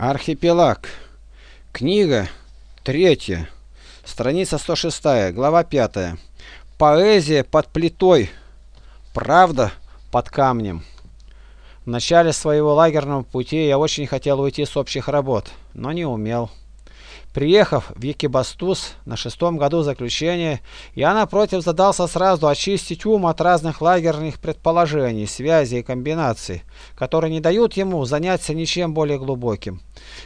Архипелаг. Книга третья. Страница 106, глава 5. Поэзия под плитой. Правда под камнем. В начале своего лагерного пути я очень хотел уйти с общих работ, но не умел. Приехав в Екибастуз на шестом году заключения, я напротив задался сразу очистить ум от разных лагерных предположений, связей и комбинаций, которые не дают ему заняться ничем более глубоким.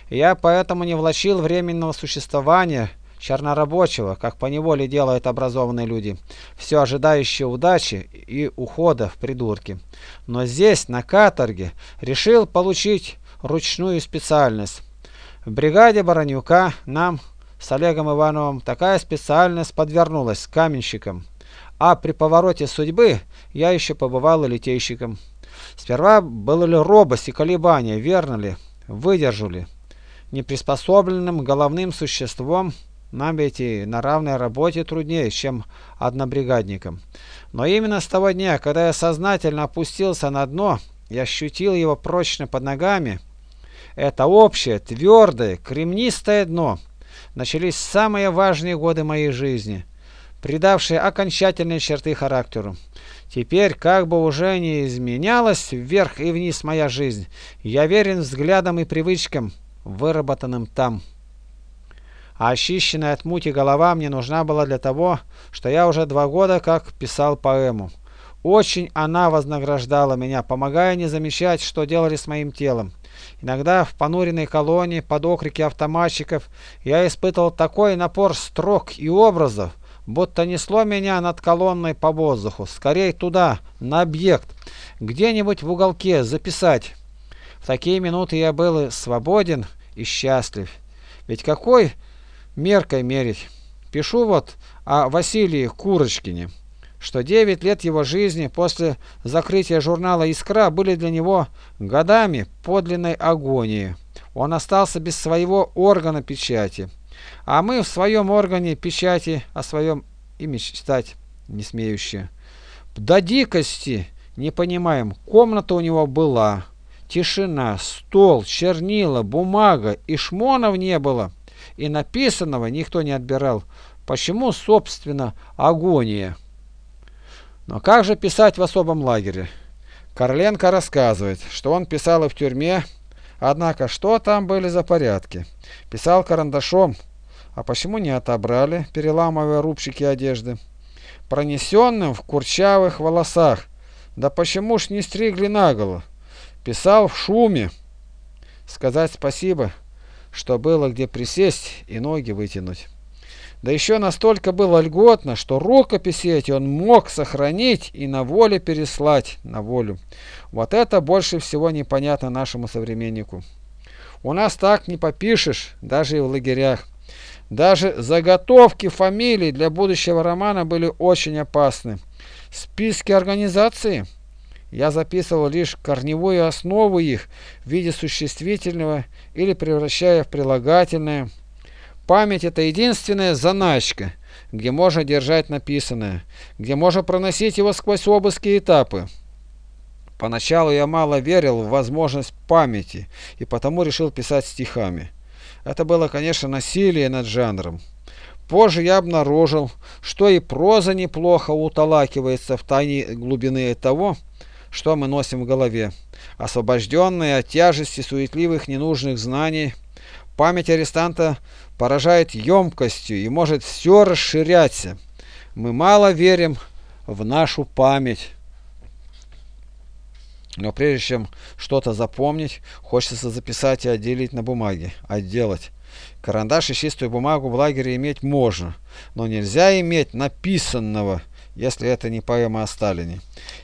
Я поэтому не влачил временного существования чернорабочего, как поневоле делают образованные люди, все ожидающие удачи и ухода в придурки. Но здесь, на каторге, решил получить ручную специальность. В бригаде Баранюка нам с Олегом Ивановым такая специальность подвернулась с каменщиком. А при повороте судьбы я еще побывал и литейщиком. Сперва было ли робость и колебания, верно ли, выдержу ли. Неприспособленным головным существом нам ведь и на равной работе труднее, чем однобригадникам. Но именно с того дня, когда я сознательно опустился на дно и ощутил его прочно под ногами, это общее, твердое, кремнистое дно. Начались самые важные годы моей жизни, придавшие окончательные черты характеру. Теперь, как бы уже не изменялась вверх и вниз моя жизнь, я верен взглядам и привычкам, выработанным там. А очищенная от мути голова мне нужна была для того, что я уже два года как писал поэму. Очень она вознаграждала меня, помогая не замечать, что делали с моим телом. Иногда в понуренной колонии под окрики автоматчиков я испытывал такой напор строк и образов, будто несло меня над колонной по воздуху, скорее туда, на объект, где-нибудь в уголке записать. В такие минуты я был свободен и счастлив. Ведь какой меркой мерить? Пишу вот о Василии Курочкине что 9 лет его жизни после закрытия журнала «Искра» были для него годами подлинной агонии. Он остался без своего органа печати. А мы в своем органе печати о своем и мечтать не смеющие. До дикости не понимаем, комната у него была. Тишина, стол, чернила, бумага, и шмонов не было. И написанного никто не отбирал. Почему, собственно, агония? Но как же писать в особом лагере? Корленко рассказывает, что он писал и в тюрьме, однако что там были за порядки? Писал карандашом, а почему не отобрали, переламывая рубчики одежды? Пронесенным в курчавых волосах, да почему ж не стригли наголо? Писал в шуме. Сказать спасибо, что было где присесть и ноги вытянуть. Да еще настолько было льготно, что рукописи эти он мог сохранить и на воле переслать на волю. Вот это больше всего непонятно нашему современнику. У нас так не попишешь, даже и в лагерях. Даже заготовки фамилий для будущего романа были очень опасны. Списки организации я записывал лишь корневую основу их в виде существительного или превращая в прилагательное – Память – это единственная заначка, где можно держать написанное, где можно проносить его сквозь обыски и этапы. Поначалу я мало верил в возможность памяти и потому решил писать стихами. Это было, конечно, насилие над жанром. Позже я обнаружил, что и проза неплохо уталакивается в тайне глубины того, что мы носим в голове. Освобожденные от тяжести суетливых ненужных знаний, память арестанта поражает емкостью и может все расширяться. Мы мало верим в нашу память. Но прежде чем что-то запомнить, хочется записать и отделить на бумаге. Отделать. Карандаш и чистую бумагу в лагере иметь можно, но нельзя иметь написанного, если это не поэма о Сталине.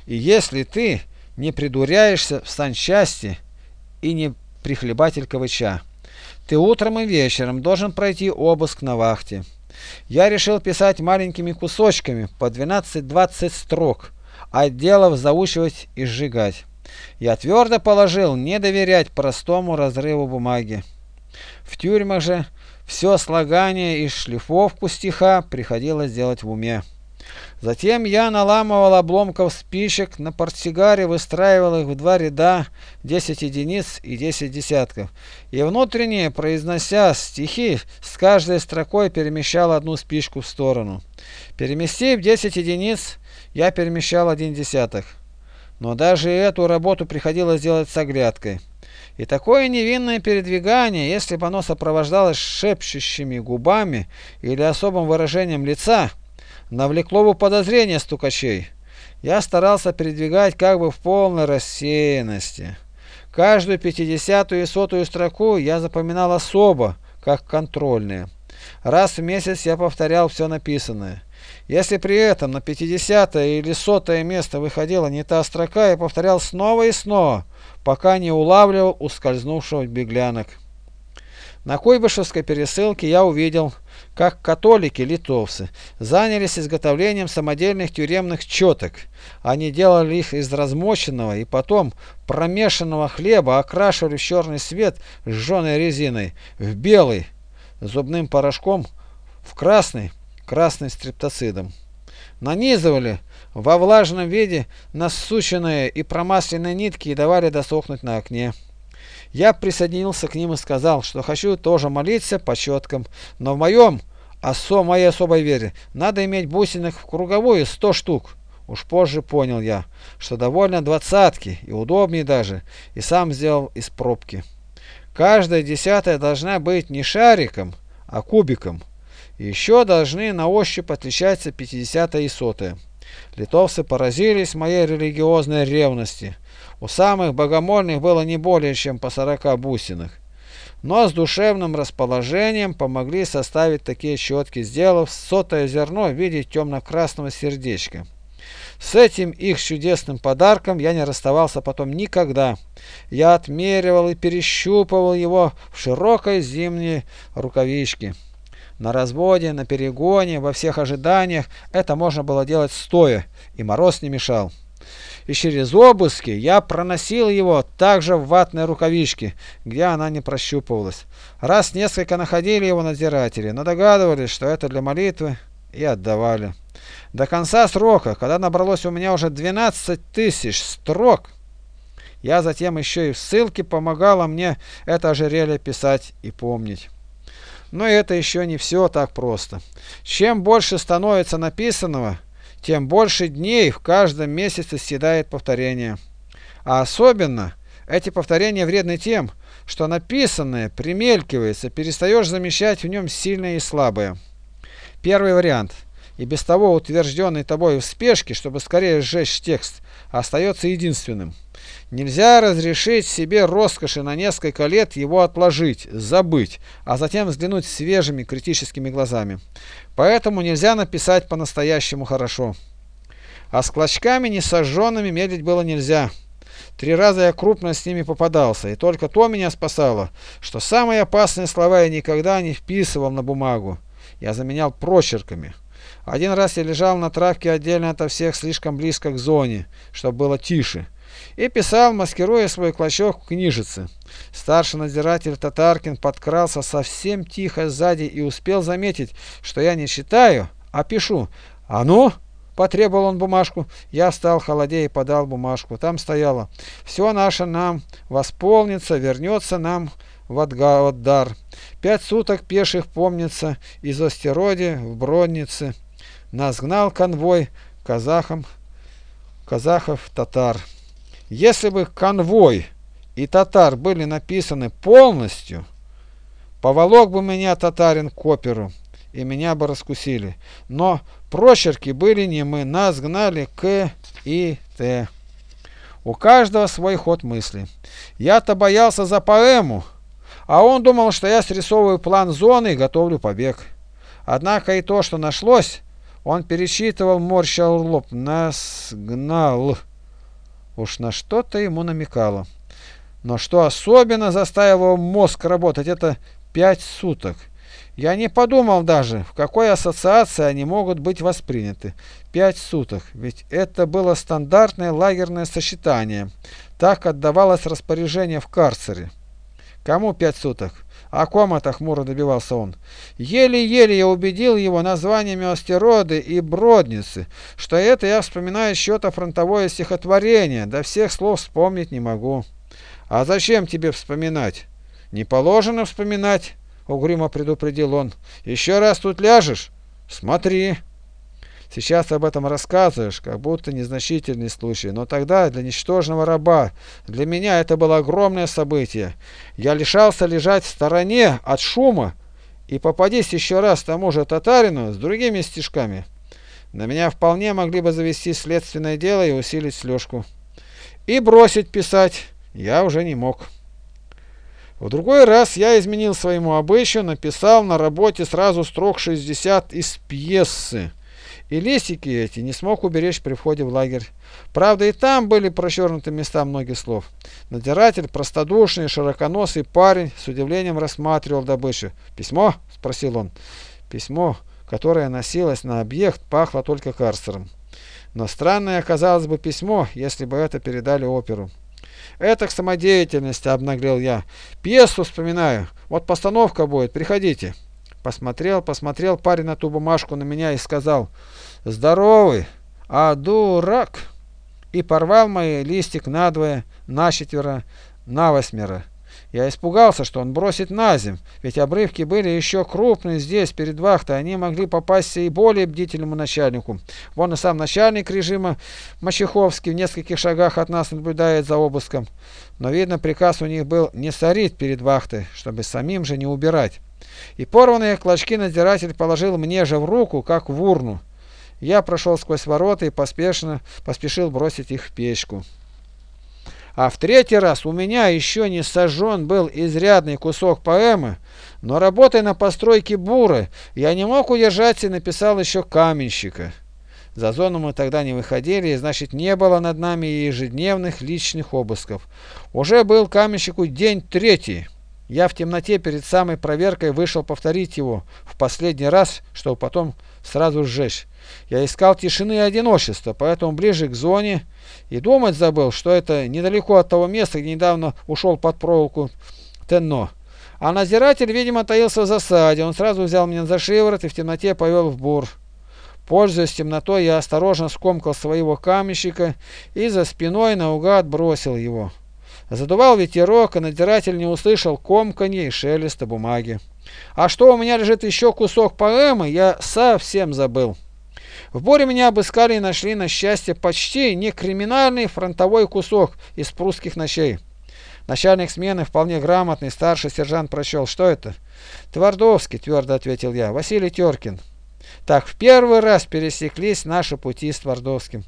И если ты не придуряешься в санчасти и не прихлебатель кавыча. Ты утром и вечером должен пройти обыск на вахте. Я решил писать маленькими кусочками по 12-20 строк, отделов заучивать и сжигать. Я твердо положил не доверять простому разрыву бумаги. В тюрьмах же все слагание и шлифовку стиха приходилось делать в уме. Затем я наламывал обломков спичек, на портсигаре выстраивал их в два ряда, 10 единиц и 10 десятков, и внутренне, произнося стихи, с каждой строкой перемещал одну спичку в сторону. Переместив 10 единиц, я перемещал один десяток. Но даже эту работу приходилось делать с оглядкой. И такое невинное передвигание, если бы оно сопровождалось шепчущими губами или особым выражением лица, навлекло бы подозрение стукачей. Я старался передвигать как бы в полной рассеянности. Каждую пятидесятую и сотую строку я запоминал особо, как контрольные. Раз в месяц я повторял все написанное. Если при этом на пятидесятое или сотое место выходила не та строка, я повторял снова и снова, пока не улавливал ускользнувшего беглянок. На Куйбышевской пересылке я увидел, как католики-литовцы занялись изготовлением самодельных тюремных четок. Они делали их из размоченного и потом промешанного хлеба, окрашивали в черный свет сжженной резиной, в белый зубным порошком, в красный красный стриптоцидом. Нанизывали во влажном виде насущенные и промасленные нитки и давали досохнуть на окне. Я присоединился к ним и сказал, что хочу тоже молиться по четкам, но в моем, осо, моей особой вере, надо иметь бусинок в круговую сто штук. Уж позже понял я, что довольно двадцатки, и удобнее даже, и сам сделал из пробки. Каждая десятая должна быть не шариком, а кубиком. Еще должны на ощупь отличаться пятидесятая и сотая. Литовцы поразились моей религиозной ревности. У самых богомольных было не более чем по сорока бусинах. Но с душевным расположением помогли составить такие щетки, сделав сотое зерно в виде темно-красного сердечка. С этим их чудесным подарком я не расставался потом никогда. Я отмеривал и перещупывал его в широкой зимней рукавичке. На разводе, на перегоне, во всех ожиданиях это можно было делать стоя, и мороз не мешал. И через обыски я проносил его также в ватной рукавичке, где она не прощупывалась. Раз несколько находили его надзиратели, но догадывались, что это для молитвы, и отдавали. До конца срока, когда набралось у меня уже 12 тысяч строк, я затем еще и в ссылке помогала мне это ожерелье писать и помнить. Но это еще не все так просто. Чем больше становится написанного, тем больше дней в каждом месяце съедает повторение. А особенно эти повторения вредны тем, что написанное примелькивается, перестаешь замечать в нем сильное и слабое. Первый вариант, и без того утвержденный тобой в спешке, чтобы скорее сжечь текст, остается единственным. Нельзя разрешить себе роскоши на несколько лет его отложить, забыть, а затем взглянуть свежими критическими глазами. Поэтому нельзя написать по-настоящему хорошо. А с клочками несожженными медлить было нельзя. Три раза я крупно с ними попадался, и только то меня спасало, что самые опасные слова я никогда не вписывал на бумагу. Я заменял прочерками. Один раз я лежал на травке отдельно ото всех слишком близко к зоне, чтобы было тише и писал, маскируя свой клочок в книжице. Старший надзиратель Татаркин подкрался совсем тихо сзади и успел заметить, что я не читаю, а пишу. «А ну!» – потребовал он бумажку. Я встал холодея и подал бумажку. Там стояло «Все наше нам восполнится, вернется нам в Отдар. Пять суток пеших помнится из Остероди в Броннице. Нас гнал конвой казахам, казахов-татар». Если бы конвой и татар были написаны полностью, поволок бы меня татарин к оперу, и меня бы раскусили. Но прочерки были не мы, нас гнали К и Т. У каждого свой ход мысли. Я-то боялся за поэму, а он думал, что я срисовываю план зоны и готовлю побег. Однако и то, что нашлось, он пересчитывал, морщил лоб. Нас гнал. Уж на что-то ему намекало. Но что особенно заставило мозг работать, это пять суток. Я не подумал даже, в какой ассоциации они могут быть восприняты. Пять суток, ведь это было стандартное лагерное сочетание. Так отдавалось распоряжение в карцере. Кому пять суток? О ком это хмуро добивался он? Еле-еле я убедил его названиями астероиды и бродницы, что это я вспоминаю счета фронтовое стихотворение, да всех слов вспомнить не могу. А зачем тебе вспоминать? Не положено вспоминать, угрюмо предупредил он. Еще раз тут ляжешь? Смотри. Сейчас об этом рассказываешь, как будто незначительный случай, но тогда для ничтожного раба, для меня это было огромное событие. Я лишался лежать в стороне от шума, и попадись еще раз тому же татарину с другими стишками. На меня вполне могли бы завести следственное дело и усилить слежку. И бросить писать я уже не мог. В другой раз я изменил своему обычаю, написал на работе сразу строк 60 из пьесы. И листики эти не смог уберечь при входе в лагерь. Правда, и там были прочеркнуты места многих слов. Надзиратель, простодушный, широконосый парень, с удивлением рассматривал добычу. «Письмо?» – спросил он. Письмо, которое носилось на объект, пахло только карцером. Но странное оказалось бы письмо, если бы это передали оперу. «Это к самодеятельности», – обнаглел я. «Пьесу вспоминаю. Вот постановка будет. Приходите». Посмотрел, посмотрел парень на ту бумажку на меня и сказал «Здоровый, а дурак!» И порвал мой листик надвое, на четверо, на восьмеро. Я испугался, что он бросит на земь, ведь обрывки были еще крупные здесь, перед вахтой, они могли попасться и более бдительному начальнику. Вон и сам начальник режима Мачеховский в нескольких шагах от нас наблюдает за обыском. Но, видно, приказ у них был не сорить перед вахтой, чтобы самим же не убирать. И порванные клочки надзиратель положил мне же в руку, как в урну. Я прошел сквозь ворота и поспешно поспешил бросить их в печку. А в третий раз у меня еще не сожжен был изрядный кусок поэмы, но работая на постройке буры, я не мог удержаться и написал еще каменщика. За зону мы тогда не выходили, и значит не было над нами ежедневных личных обысков. Уже был каменщику день третий. Я в темноте перед самой проверкой вышел повторить его в последний раз, чтобы потом сразу сжечь. Я искал тишины и одиночества, поэтому ближе к зоне и думать забыл, что это недалеко от того места, где недавно ушел под проволоку Тенно. А надзиратель, видимо, таился в засаде. Он сразу взял меня за шиворот и в темноте повел в бур. Пользуясь темнотой, я осторожно скомкал своего каменщика и за спиной наугад бросил его. Задувал ветерок, и надзиратель не услышал комканья и шелеста бумаги. А что у меня лежит еще кусок поэмы, я совсем забыл. В Боре меня обыскали и нашли, на счастье, почти не криминальный фронтовой кусок из прусских ночей. Начальник смены, вполне грамотный, старший сержант прочел. Что это? Твардовский, твердо ответил я. Василий Теркин. Так в первый раз пересеклись наши пути с Твардовским.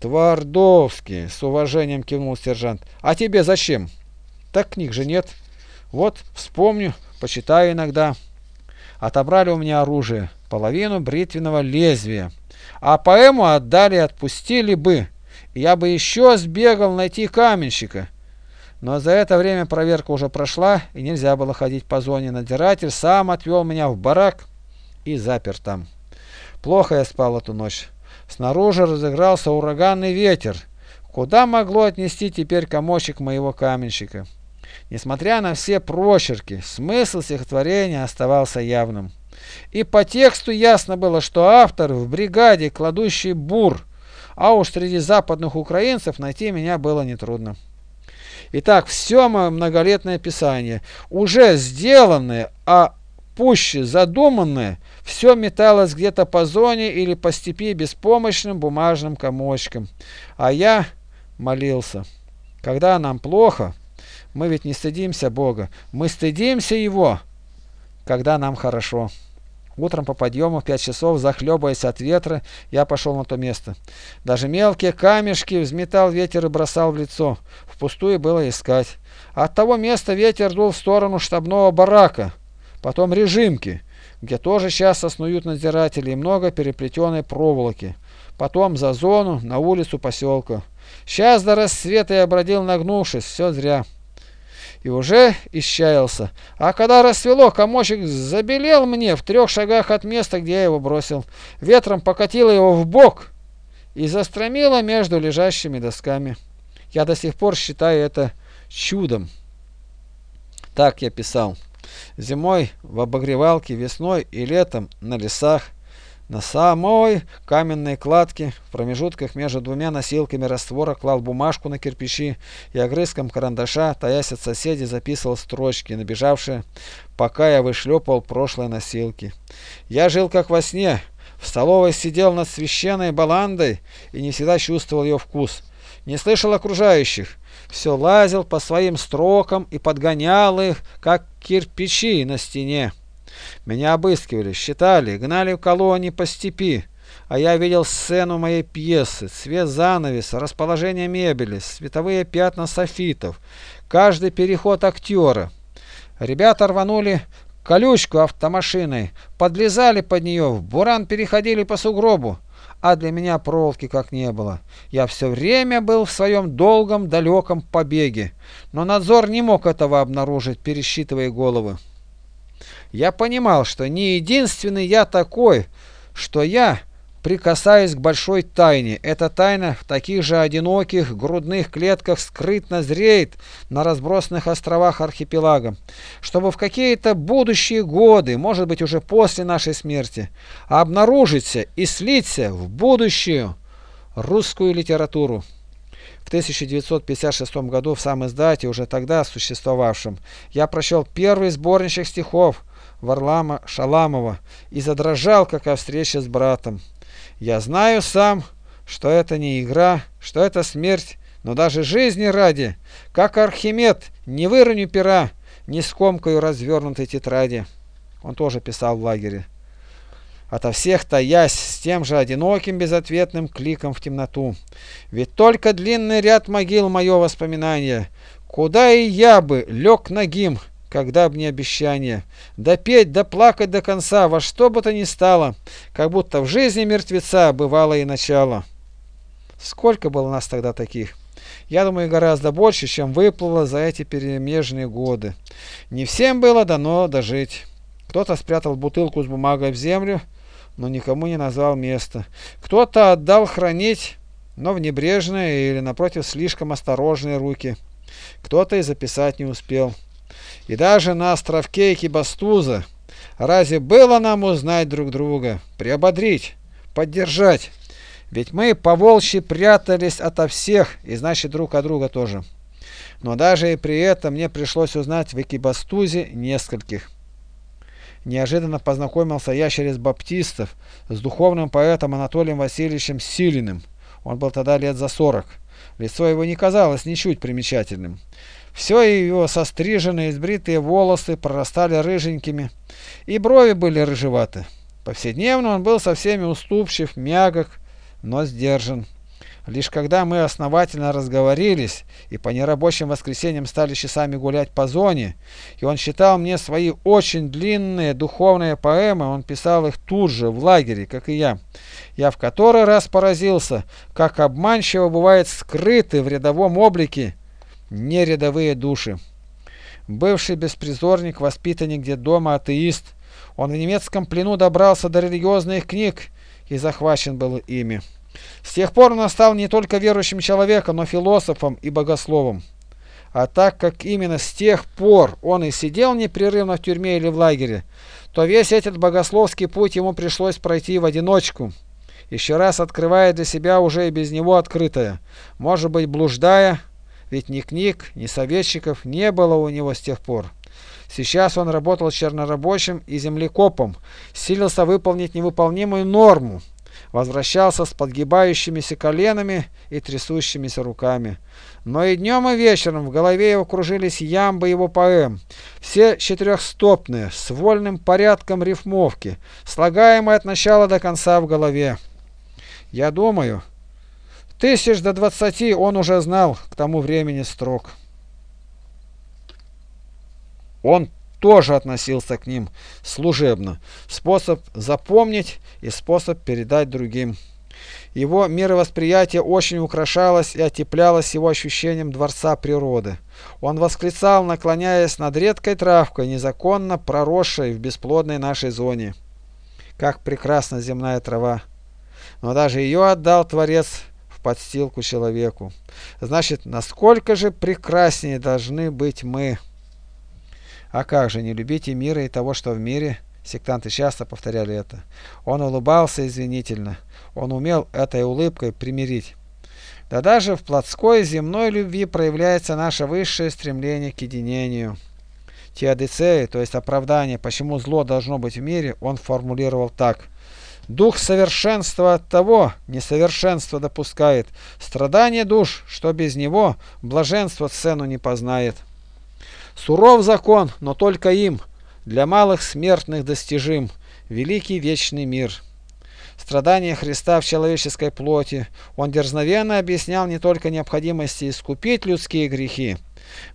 Твардовский, с уважением кивнул сержант. А тебе зачем? Так книг же нет. Вот, вспомню, почитаю иногда. Отобрали у меня оружие, половину бритвенного лезвия. А поэму отдали, отпустили бы. Я бы еще сбегал найти каменщика. Но за это время проверка уже прошла, и нельзя было ходить по зоне. Надзиратель сам отвел меня в барак и запер там. Плохо я спал эту ночь. Снаружи разыгрался ураганный ветер. Куда могло отнести теперь комочек моего каменщика? Несмотря на все прочерки, смысл стихотворения оставался явным. И по тексту ясно было, что автор в бригаде, кладущий бур, а уж среди западных украинцев найти меня было нетрудно. Итак, все мое многолетное писание, уже сделанное, а пуще задуманное, все металось где-то по зоне или по степи беспомощным бумажным комочком. А я молился. Когда нам плохо, мы ведь не стыдимся Бога, мы стыдимся Его, когда нам хорошо. Утром по подъему в пять часов, захлебываясь от ветра, я пошел на то место. Даже мелкие камешки взметал ветер и бросал в лицо. Впустую было искать. От того места ветер дул в сторону штабного барака, потом режимки где тоже часто снуют надзиратели и много переплетенной проволоки. Потом за зону, на улицу поселка. Сейчас до рассвета я бродил нагнувшись, все зря. И уже исчаялся. А когда рассвело, комочек забелел мне в трех шагах от места, где я его бросил. Ветром покатило его в бок и застромило между лежащими досками. Я до сих пор считаю это чудом. Так я писал. Зимой в обогревалке, весной и летом на лесах, на самой каменной кладке, в промежутках между двумя носилками раствора клал бумажку на кирпичи и огрызком карандаша, таясь от соседей, записывал строчки, набежавшие, пока я вышлепал прошлые носилки. Я жил как во сне, в столовой сидел над священной баландой и не всегда чувствовал ее вкус. Не слышал окружающих, все лазил по своим строкам и подгонял их, как кирпичи на стене. Меня обыскивали, считали, гнали в колонии по степи, а я видел сцену моей пьесы, цвет занавеса, расположение мебели, световые пятна софитов, каждый переход актера. Ребята рванули колючку автомашиной, подлезали под нее, в буран переходили по сугробу, а для меня проволоки как не было. Я все время был в своем долгом далеком побеге, но надзор не мог этого обнаружить, пересчитывая головы. Я понимал, что не единственный я такой, что я прикасаюсь к большой тайне. Эта тайна в таких же одиноких грудных клетках скрытно зреет на разбросанных островах архипелага, чтобы в какие-то будущие годы, может быть уже после нашей смерти, обнаружиться и слиться в будущую русскую литературу. В 1956 году в самом издате, уже тогда существовавшем, я прочел первый сборничек стихов Варлама Шаламова и задрожал, как о встрече с братом. Я знаю сам, что это не игра, что это смерть, но даже жизни ради, как Архимед, не выроню пера, не скомкаю развернутой тетради. Он тоже писал в лагере. Ото всех таясь с тем же одиноким безответным кликом в темноту. Ведь только длинный ряд могил мое воспоминание. Куда и я бы лег ногим, когда б не обещание. Да петь, да плакать до конца, во что бы то ни стало, как будто в жизни мертвеца бывало и начало. Сколько было нас тогда таких? Я думаю, гораздо больше, чем выплыло за эти перемежные годы. Не всем было дано дожить. Кто-то спрятал бутылку с бумагой в землю, но никому не назвал место. Кто-то отдал хранить, но в небрежные или, напротив, слишком осторожные руки. Кто-то и записать не успел. И даже на островке Кибастуза разве было нам узнать друг друга, приободрить, поддержать? Ведь мы по волчьи прятались ото всех, и значит друг от друга тоже. Но даже и при этом мне пришлось узнать в Экибастузе нескольких. Неожиданно познакомился я через баптистов с духовным поэтом Анатолием Васильевичем Силиным. Он был тогда лет за сорок. Лицо его не казалось ничуть примечательным. Все его состриженные, избритые волосы прорастали рыженькими, и брови были рыжеваты. Повседневно он был со всеми уступчив, мягок, но сдержан. Лишь когда мы основательно разговорились и по нерабочим воскресеньям стали часами гулять по зоне, и он читал мне свои очень длинные духовные поэмы, он писал их тут же, в лагере, как и я. Я в который раз поразился, как обманчиво бывает скрыты в рядовом облике не рядовые души. Бывший беспризорник, воспитанник детдома, атеист, он в немецком плену добрался до религиозных книг и захвачен был ими. С тех пор он стал не только верующим человеком, но философом и богословом. А так как именно с тех пор он и сидел непрерывно в тюрьме или в лагере, то весь этот богословский путь ему пришлось пройти в одиночку, еще раз открывая для себя уже и без него открытое, может быть блуждая, ведь ни книг, ни советчиков не было у него с тех пор. Сейчас он работал чернорабочим и землекопом, силился выполнить невыполнимую норму, возвращался с подгибающимися коленами и трясущимися руками. Но и днем, и вечером в голове его кружились ямбы его поэм, все четырехстопные, с вольным порядком рифмовки, слагаемые от начала до конца в голове. Я думаю, Тысяч до двадцати он уже знал к тому времени строк. Он тоже относился к ним служебно. Способ запомнить и способ передать другим. Его мировосприятие очень украшалось и отеплялось его ощущением дворца природы. Он восклицал, наклоняясь над редкой травкой, незаконно проросшей в бесплодной нашей зоне. Как прекрасна земная трава! Но даже ее отдал Творец подстилку человеку. Значит, насколько же прекраснее должны быть мы. А как же не любите мира и того, что в мире? Сектанты часто повторяли это. Он улыбался извинительно. Он умел этой улыбкой примирить. Да даже в плотской земной любви проявляется наше высшее стремление к единению. Теодицеи, то есть оправдание, почему зло должно быть в мире, он формулировал так. Дух совершенства от того несовершенство допускает. Страдание душ, что без него блаженство цену не познает. Суров закон, но только им, для малых смертных достижим, великий вечный мир. Страдания Христа в человеческой плоти он дерзновенно объяснял не только необходимости искупить людские грехи,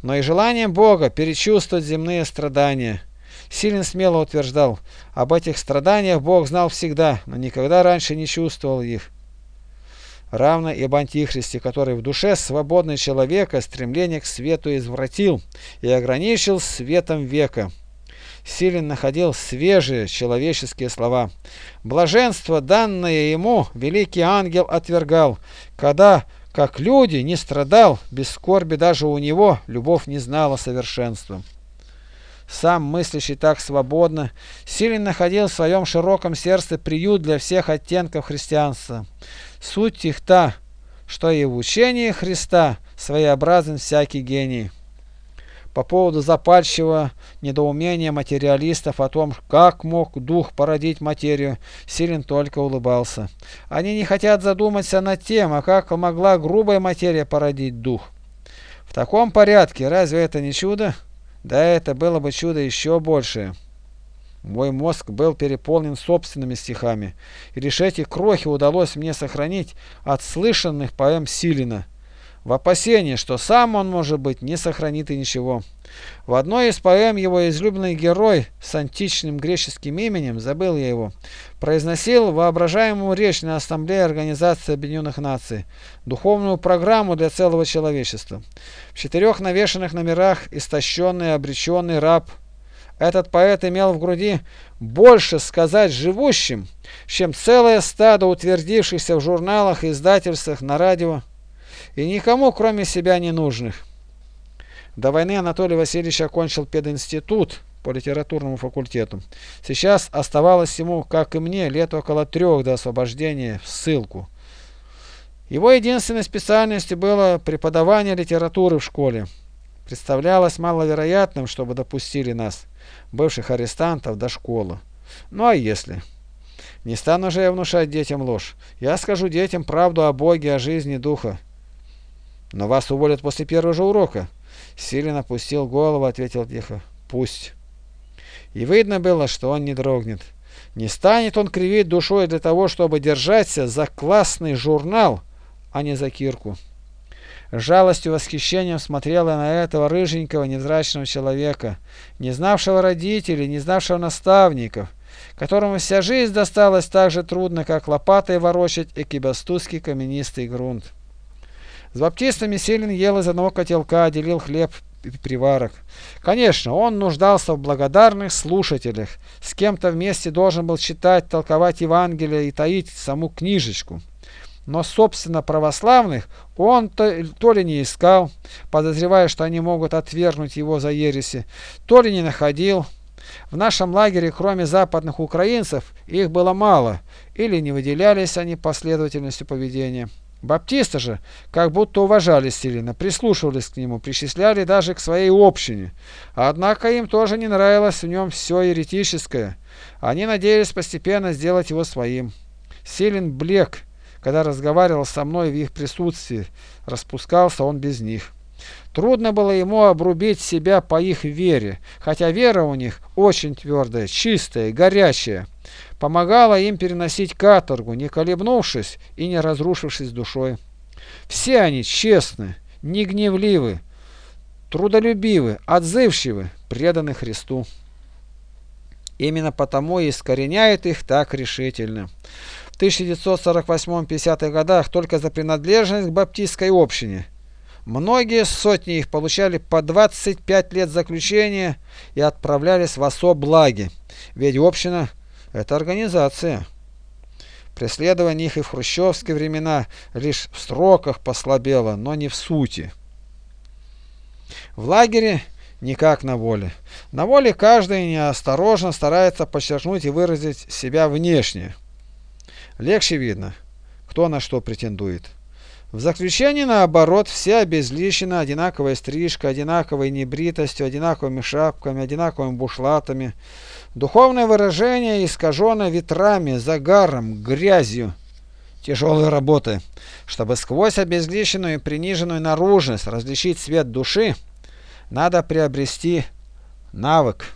но и желанием Бога перечувствовать земные страдания. Силен смело утверждал, об этих страданиях Бог знал всегда, но никогда раньше не чувствовал их. Равно и об антихристе, который в душе свободного человека стремление к свету извратил и ограничил светом века. Силен находил свежие человеческие слова. Блаженство, данное ему, великий ангел отвергал, когда, как люди, не страдал, без скорби даже у него любовь не знала совершенства. Сам мыслящий так свободно, Силен находил в своем широком сердце приют для всех оттенков христианства. Суть их та, что и в учении Христа своеобразен всякий гений по поводу запальчивого недоумения материалистов о том, как мог дух породить материю, Силин только улыбался. Они не хотят задуматься над тем, а как могла грубая материя породить дух. В таком порядке, разве это не чудо? Да это было бы чудо еще большее. Мой мозг был переполнен собственными стихами, и лишь эти крохи удалось мне сохранить от слышанных поэм Силина в опасении, что сам он, может быть, не сохранит и ничего. В одной из поэм его излюбленный герой с античным греческим именем, забыл я его, произносил воображаемую речь на Ассамблее Организации Объединенных Наций, духовную программу для целого человечества. В четырех навешанных номерах истощенный, обреченный раб этот поэт имел в груди больше сказать живущим, чем целое стадо утвердившихся в журналах, издательствах, на радио и никому, кроме себя, не нужных. До войны Анатолий Васильевич окончил пединститут по литературному факультету. Сейчас оставалось ему, как и мне, лет около трех до освобождения в ссылку. Его единственной специальностью было преподавание литературы в школе. Представлялось маловероятным, чтобы допустили нас, бывших арестантов, до школы. Ну а если? Не стану же я внушать детям ложь. Я скажу детям правду о Боге, о жизни Духа. Но вас уволят после первого же урока. Силен опустил голову, ответил тихо. Пусть. И видно было, что он не дрогнет. Не станет он кривить душой для того, чтобы держаться за классный журнал, а не за кирку. Жалостью восхищением смотрела на этого рыженького невзрачного человека, не знавшего родителей, не знавшего наставников, которому вся жизнь досталась так же трудно, как лопатой ворочать экибастузский каменистый грунт. С баптистами Селин ел из одного котелка, делил хлеб и приварок. Конечно, он нуждался в благодарных слушателях. С кем-то вместе должен был читать, толковать Евангелие и таить саму книжечку. Но, собственно, православных он то, то ли не искал, подозревая, что они могут отвергнуть его за ереси, то ли не находил. В нашем лагере, кроме западных украинцев, их было мало, или не выделялись они последовательностью поведения. Баптисты же как будто уважали Стилина, прислушивались к нему, причисляли даже к своей общине. Однако им тоже не нравилось в нем все еретическое. Они надеялись постепенно сделать его своим. Стилин блек, когда разговаривал со мной в их присутствии, распускался он без них. Трудно было ему обрубить себя по их вере, хотя вера у них очень твердая, чистая, горячая помогала им переносить каторгу, не колебнувшись и не разрушившись душой. Все они честны, не гневливы, трудолюбивы, отзывчивы, преданы Христу. Именно потому и искореняет их так решительно. В 1948-50 годах только за принадлежность к баптистской общине. Многие сотни их получали по 25 лет заключения и отправлялись в особ благи, ведь община это организация. Преследование их и в хрущевские времена лишь в сроках послабело, но не в сути. В лагере Никак на воле. На воле каждый неосторожно старается подчеркнуть и выразить себя внешне. Легче видно, кто на что претендует. В заключение, наоборот, все обезличены одинаковой стрижкой, одинаковой небритостью, одинаковыми шапками, одинаковыми бушлатами. Духовное выражение искажено ветрами, загаром, грязью тяжелой работы. Чтобы сквозь обезличенную и приниженную наружность различить цвет души, надо приобрести навык.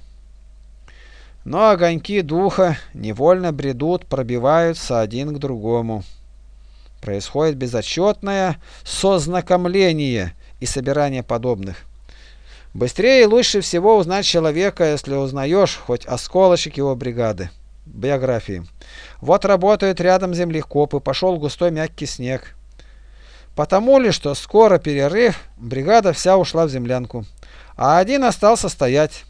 Но огоньки духа невольно бредут, пробиваются один к другому. Происходит безотчетное сознакомление и собирание подобных. Быстрее и лучше всего узнать человека, если узнаешь хоть осколочек его бригады. Биографии. Вот работают рядом землекопы, пошел густой мягкий снег. Потому ли, что скоро перерыв, бригада вся ушла в землянку, а один остался стоять.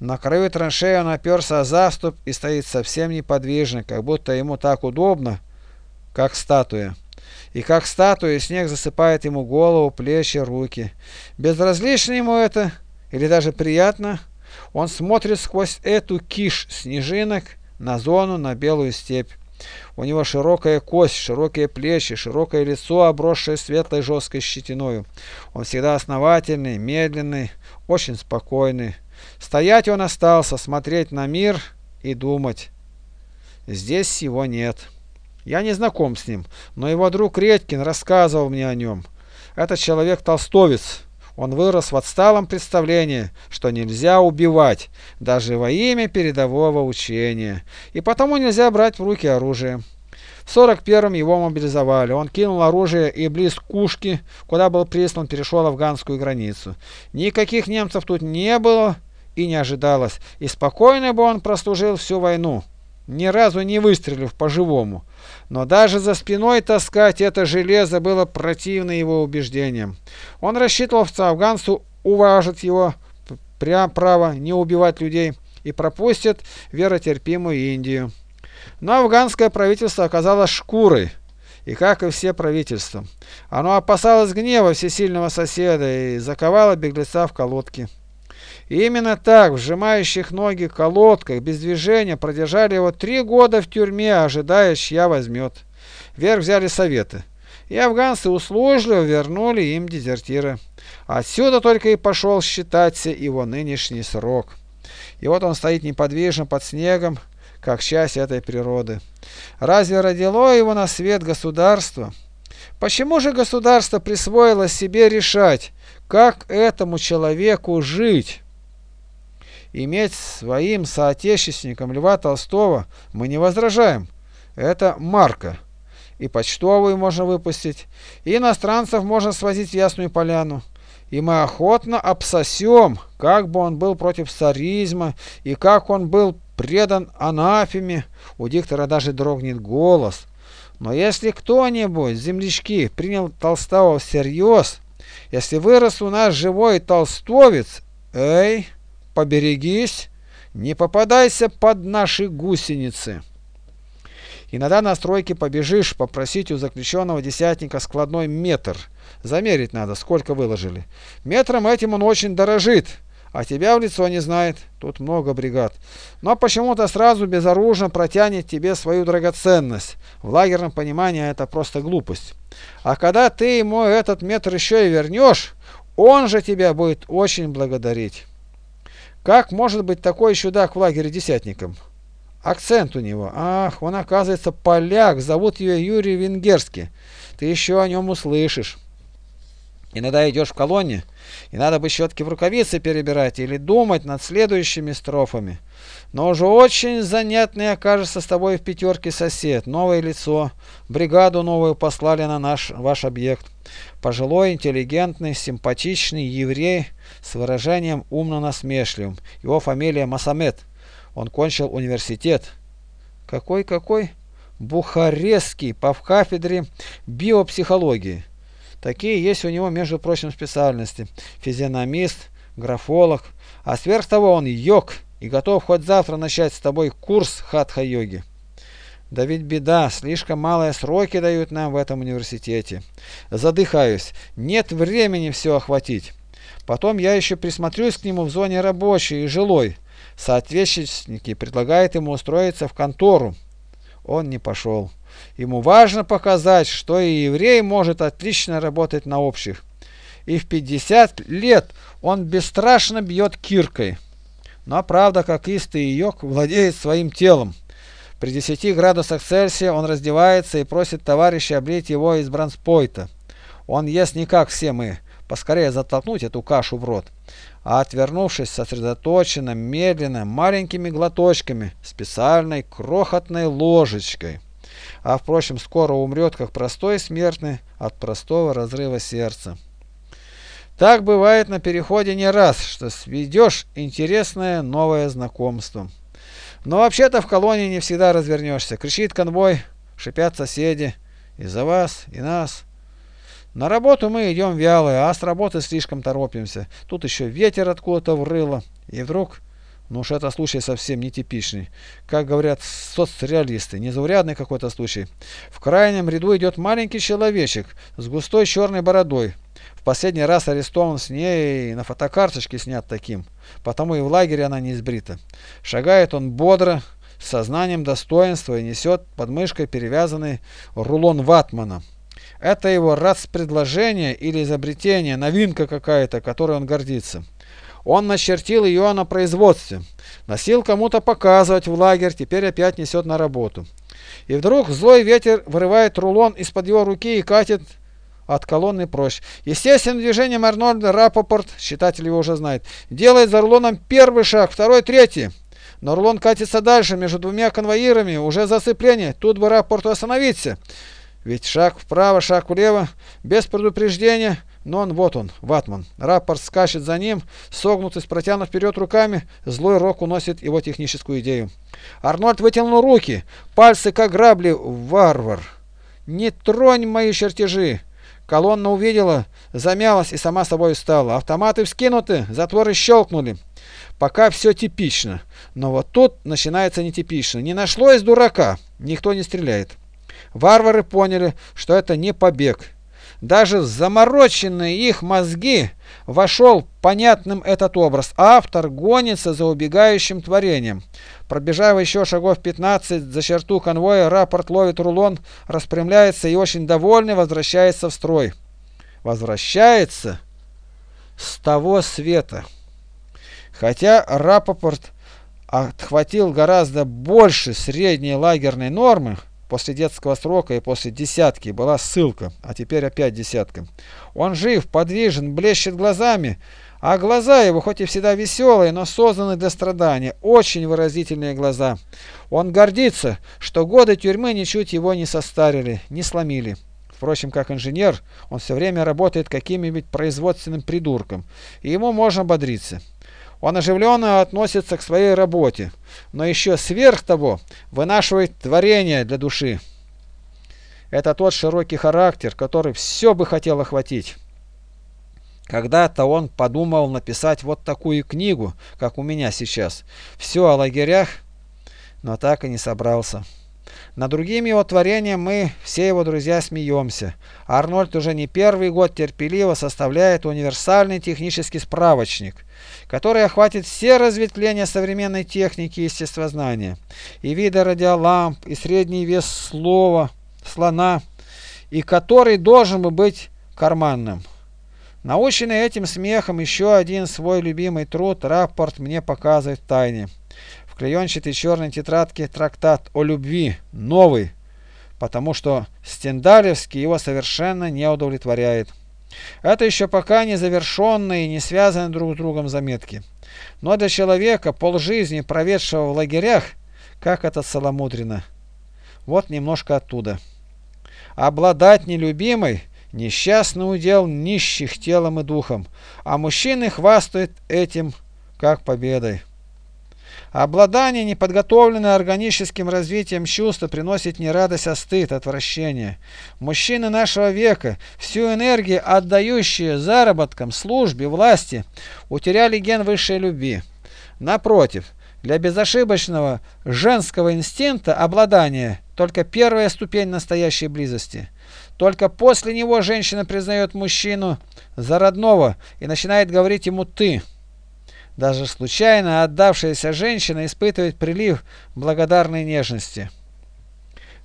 На краю траншеи он оперся заступ и стоит совсем неподвижно, как будто ему так удобно, как статуя. И как статуя снег засыпает ему голову, плечи, руки. Безразлично ему это, или даже приятно, он смотрит сквозь эту киш снежинок на зону, на белую степь. У него широкая кость, широкие плечи, широкое лицо, обросшее светлой жесткой щетиною. Он всегда основательный, медленный, очень спокойный. Стоять он остался, смотреть на мир и думать. Здесь его нет. Я не знаком с ним, но его друг Редькин рассказывал мне о нем. Этот человек толстовец. Он вырос в отсталом представлении, что нельзя убивать, даже во имя передового учения, и потому нельзя брать в руки оружие. В 41-м его мобилизовали. Он кинул оружие и близ Кушки, куда был прислан, перешел афганскую границу. Никаких немцев тут не было и не ожидалось, и спокойно бы он прослужил всю войну, ни разу не выстрелив по-живому. Но даже за спиной таскать это железо было противно его убеждениям. Он рассчитывал, что афганцу уважат его прям право не убивать людей и пропустят веротерпимую Индию. Но афганское правительство оказалось шкурой, и как и все правительства. Оно опасалось гнева всесильного соседа и заковало беглеца в колодки. Именно так, в сжимающих ноги колодках, без движения, продержали его три года в тюрьме, ожидая, чья возьмет. Вверх взяли советы. И афганцы услужливо вернули им дезертира. Отсюда только и пошел считаться его нынешний срок. И вот он стоит неподвижно под снегом, как часть этой природы. Разве родило его на свет государство? Почему же государство присвоило себе решать, как этому человеку жить? Иметь своим соотечественником Льва Толстого мы не возражаем. Это марка. И почтовую можно выпустить, и иностранцев можно свозить в Ясную Поляну. И мы охотно обсосем, как бы он был против царизма, и как он был предан анафеме. У диктора даже дрогнет голос. Но если кто-нибудь, землячки, принял Толстого всерьез, если вырос у нас живой толстовец, эй поберегись, не попадайся под наши гусеницы. Иногда на стройке побежишь попросить у заключенного десятника складной метр. Замерить надо, сколько выложили. Метром этим он очень дорожит, а тебя в лицо не знает. Тут много бригад. Но почему-то сразу безоружно протянет тебе свою драгоценность. В лагерном понимании это просто глупость. А когда ты ему этот метр еще и вернешь, он же тебя будет очень благодарить. Как может быть такой чудак в лагере десятником? Акцент у него. Ах, он оказывается поляк, зовут ее Юрий Венгерский. Ты еще о нем услышишь. Иногда идешь в колонне, и надо бы щетки в рукавицы перебирать или думать над следующими строфами. Но уже очень занятный окажется с тобой в пятерке сосед, новое лицо, бригаду новую послали на наш ваш объект. Пожилой, интеллигентный, симпатичный еврей с выражением умно-насмешливым. Его фамилия Масамед. Он кончил университет. Какой-какой? Бухарестский, по кафедре биопсихологии. Такие есть у него, между прочим, специальности. Физиономист, графолог. А сверх того он йог и готов хоть завтра начать с тобой курс хатха-йоги. Да ведь беда, слишком малые сроки дают нам в этом университете. Задыхаюсь, нет времени все охватить. Потом я еще присмотрюсь к нему в зоне рабочей и жилой. Соответственники предлагают ему устроиться в контору. Он не пошел. Ему важно показать, что и еврей может отлично работать на общих. И в 50 лет он бесстрашно бьет киркой. Но правда, как истый йог владеет своим телом. При 10 градусах Цельсия он раздевается и просит товарища облить его из бронспойта. Он ест не как все мы, поскорее затолкнуть эту кашу в рот, а отвернувшись сосредоточенно, медленно, маленькими глоточками, специальной крохотной ложечкой. А впрочем, скоро умрет, как простой смертный от простого разрыва сердца. Так бывает на переходе не раз, что сведешь интересное новое знакомство. Но вообще-то в колонии не всегда развернешься. Кричит конвой, шипят соседи. Из-за вас, и нас. На работу мы идем вялые, а с работы слишком торопимся. Тут еще ветер откуда-то врыло. И вдруг... Ну уж это случай совсем нетипичный. Как говорят соцреалисты, незаурядный какой-то случай. В крайнем ряду идет маленький человечек с густой черной бородой. Последний раз арестован с ней на фотокарточке снят таким. Потому и в лагере она не избрита. Шагает он бодро, с сознанием достоинства и несет под мышкой перевязанный рулон ватмана. Это его предложение или изобретение, новинка какая-то, которой он гордится. Он начертил ее на производстве. Носил кому-то показывать в лагерь, теперь опять несет на работу. И вдруг злой ветер вырывает рулон из-под его руки и катит от колонны прочь. Естественным движением Арнольда Рапопорт, читатель его уже знает, делает за рулоном первый шаг, второй, третий. Но рулон катится дальше, между двумя конвоирами, уже зацепление. Тут бы Рапопорту остановиться. Ведь шаг вправо, шаг влево, без предупреждения. Но он, вот он, ватман. Рапорт скачет за ним, согнутый, с вперед руками, злой рок уносит его техническую идею. Арнольд вытянул руки, пальцы как грабли, варвар. Не тронь мои чертежи. Колонна увидела, замялась и сама собой стала. Автоматы вскинуты, затворы щелкнули. Пока все типично. Но вот тут начинается нетипично. Не нашлось дурака. Никто не стреляет. Варвары поняли, что это не побег. Даже замороченные их мозги вошел понятным этот образ. Автор гонится за убегающим творением. Пробежав еще шагов 15 за черту конвоя, рапорт ловит рулон, распрямляется и очень довольный возвращается в строй. Возвращается с того света. Хотя Рапопорт отхватил гораздо больше средней лагерной нормы, После детского срока и после десятки была ссылка, а теперь опять десятка. Он жив, подвижен, блещет глазами, а глаза его, хоть и всегда веселые, но созданы для страдания, очень выразительные глаза. Он гордится, что годы тюрьмы ничуть его не состарили, не сломили. Впрочем, как инженер, он все время работает каким-нибудь производственным придурком, и ему можно бодриться. Он оживленно относится к своей работе, но еще сверх того вынашивает творение для души. Это тот широкий характер, который все бы хотел охватить. Когда-то он подумал написать вот такую книгу, как у меня сейчас. Все о лагерях, но так и не собрался. На другими его творения мы, все его друзья, смеемся. Арнольд уже не первый год терпеливо составляет универсальный технический справочник, который охватит все разветвления современной техники и естествознания, и виды радиоламп, и средний вес слова, слона, и который должен бы быть карманным. Наученный этим смехом, еще один свой любимый труд, рапорт мне показывает в тайне клеенчатой черной тетрадке трактат о любви, новый, потому что Стендалевский его совершенно не удовлетворяет. Это еще пока не завершенные не связанные друг с другом заметки. Но для человека, полжизни проведшего в лагерях, как это целомудренно. Вот немножко оттуда. Обладать нелюбимой – несчастный удел нищих телом и духом, а мужчины хвастают этим как победой. Обладание неподготовленное органическим развитием чувства приносит не радость, а стыд, отвращение. Мужчины нашего века, всю энергию отдающие заработкам, службе, власти, утеряли ген высшей любви. Напротив, Для безошибочного женского инстинкта обладания только первая ступень настоящей близости. Только после него женщина признает мужчину за родного и начинает говорить ему «ты». Даже случайно отдавшаяся женщина испытывает прилив благодарной нежности.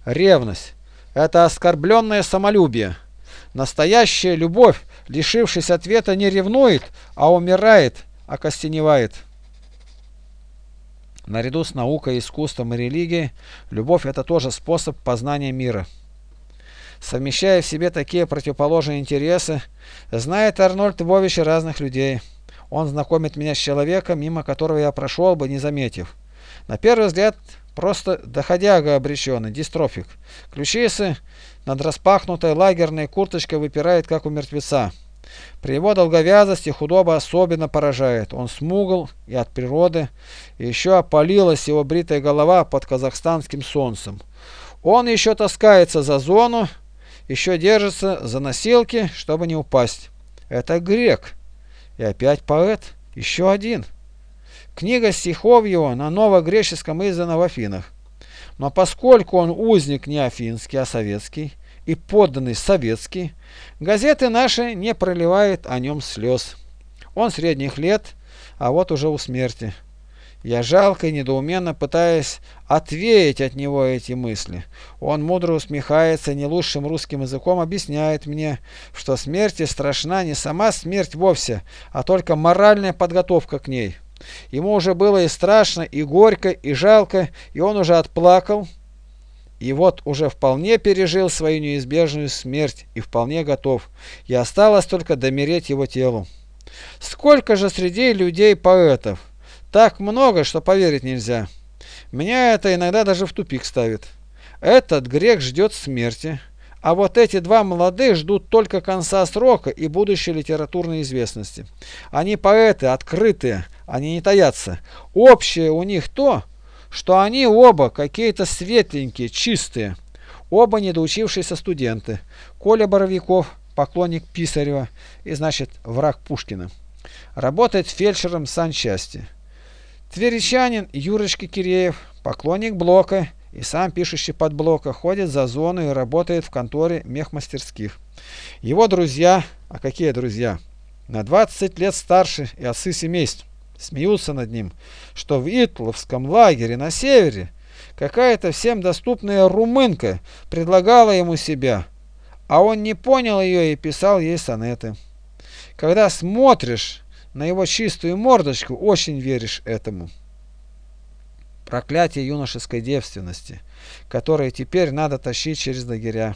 Ревность – это оскорбленное самолюбие. Настоящая любовь, лишившись ответа, не ревнует, а умирает, окостеневает. Наряду с наукой, искусством и религией, любовь – это тоже способ познания мира. Совмещая в себе такие противоположные интересы, знает Арнольд Львович разных людей. Он знакомит меня с человеком, мимо которого я прошел бы, не заметив. На первый взгляд, просто доходяга обреченный, дистрофик. Ключицы над распахнутой лагерной курточкой выпирает, как у мертвеца. При его долговязости худоба особенно поражает. Он смугл и от природы, и еще опалилась его бритая голова под казахстанским солнцем. Он еще таскается за зону, еще держится за носилки, чтобы не упасть. Это грек. И опять поэт. Еще один. Книга стихов его на новогреческом издана в Афинах. Но поскольку он узник не афинский, а советский, и подданный советский, газеты наши не проливают о нем слез. Он средних лет, а вот уже у смерти. Я жалко и недоуменно пытаясь отвеять от него эти мысли. Он мудро усмехается не лучшим русским языком, объясняет мне, что смерти страшна не сама смерть вовсе, а только моральная подготовка к ней. Ему уже было и страшно, и горько, и жалко, и он уже отплакал, и вот уже вполне пережил свою неизбежную смерть и вполне готов, и осталось только домереть его телу. Сколько же среди людей поэтов? Так много, что поверить нельзя. Меня это иногда даже в тупик ставит. Этот грех ждет смерти, а вот эти два молодых ждут только конца срока и будущей литературной известности. Они поэты, открытые, они не таятся. Общее у них то, что они оба какие-то светленькие, чистые, оба недоучившиеся студенты. Коля Боровиков, поклонник Писарева и, значит, враг Пушкина. Работает фельдшером санчасти. Тверичанин Юрочка Киреев, поклонник Блока и сам пишущий под Блока, ходит за зону и работает в конторе мехмастерских. Его друзья, а какие друзья, на 20 лет старше и отцы семейств смеются над ним, что в Итловском лагере на севере какая-то всем доступная румынка предлагала ему себя, а он не понял ее и писал ей сонеты. Когда смотришь на его чистую мордочку, очень веришь этому. Проклятие юношеской девственности, которое теперь надо тащить через лагеря.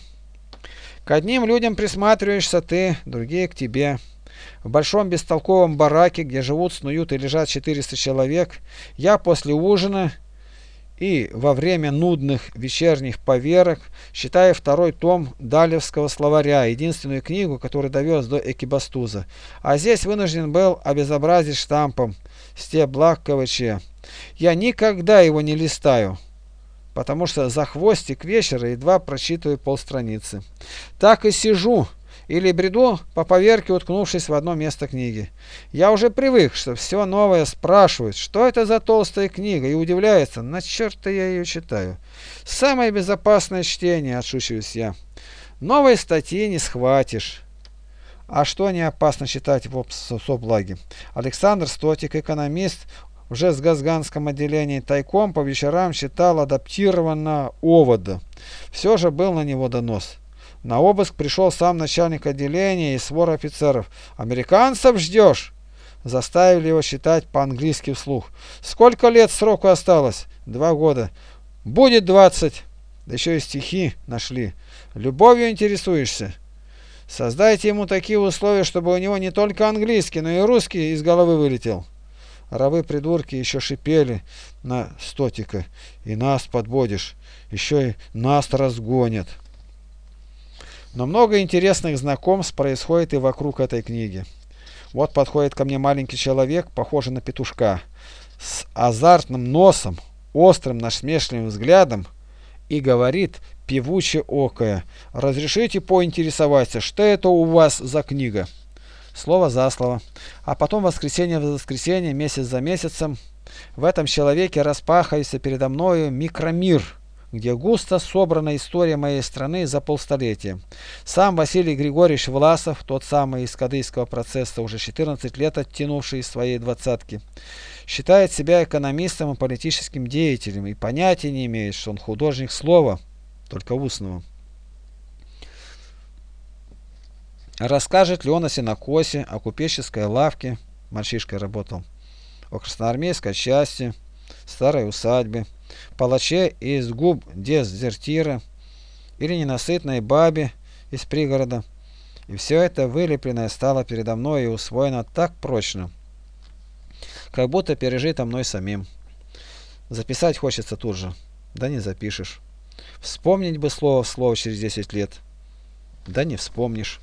К одним людям присматриваешься ты, другие к тебе. В большом бестолковом бараке, где живут, снуют и лежат 400 человек, я после ужина и во время нудных вечерних поверок, читая второй том Далевского словаря, единственную книгу, которую довез до Экибастуза, а здесь вынужден был обезобразить штампом «Стеблак КВЧ». Я никогда его не листаю, потому что за хвостик вечера едва прочитываю полстраницы. Так и сижу, или бреду по поверке, уткнувшись в одно место книги. Я уже привык, что все новое спрашивают, что это за толстая книга, и удивляется, на черта я ее читаю. Самое безопасное чтение, отшучиваюсь я. Новой статьи не схватишь. А что не опасно читать в облаге? Александр Стотик, экономист, уже с Газганском отделении тайком по вечерам читал адаптированно овода. Все же был на него донос. На обыск пришел сам начальник отделения и свор офицеров. «Американцев ждешь?» Заставили его считать по-английски вслух. «Сколько лет сроку осталось?» «Два года». «Будет двадцать». Да еще и стихи нашли. «Любовью интересуешься?» Создайте ему такие условия, чтобы у него не только английский, но и русский из головы вылетел. Рабы-придурки еще шипели на стотика. И нас подводишь, еще и нас разгонят. Но много интересных знакомств происходит и вокруг этой книги. Вот подходит ко мне маленький человек, похожий на петушка, с азартным носом, острым насмешливым взглядом и говорит, певуче окая, «Разрешите поинтересоваться, что это у вас за книга?» Слово за слово. А потом воскресенье в воскресенье, месяц за месяцем, В этом человеке распахается передо мною микромир, где густо собрана история моей страны за полстолетия. Сам Василий Григорьевич Власов, тот самый из Кадыйского процесса, уже 14 лет оттянувший из своей двадцатки, считает себя экономистом и политическим деятелем и понятия не имеет, что он художник слова, только устного. Расскажет ли он о сенокосе, о купеческой лавке, мальчишкой работал, о красноармейской части, старой усадьбе, палаче из губ дезертира или ненасытной бабе из пригорода. И все это вылепленное стало передо мной и усвоено так прочно, как будто пережито мной самим. Записать хочется тут же, да не запишешь. Вспомнить бы слово в слово через 10 лет, да не вспомнишь.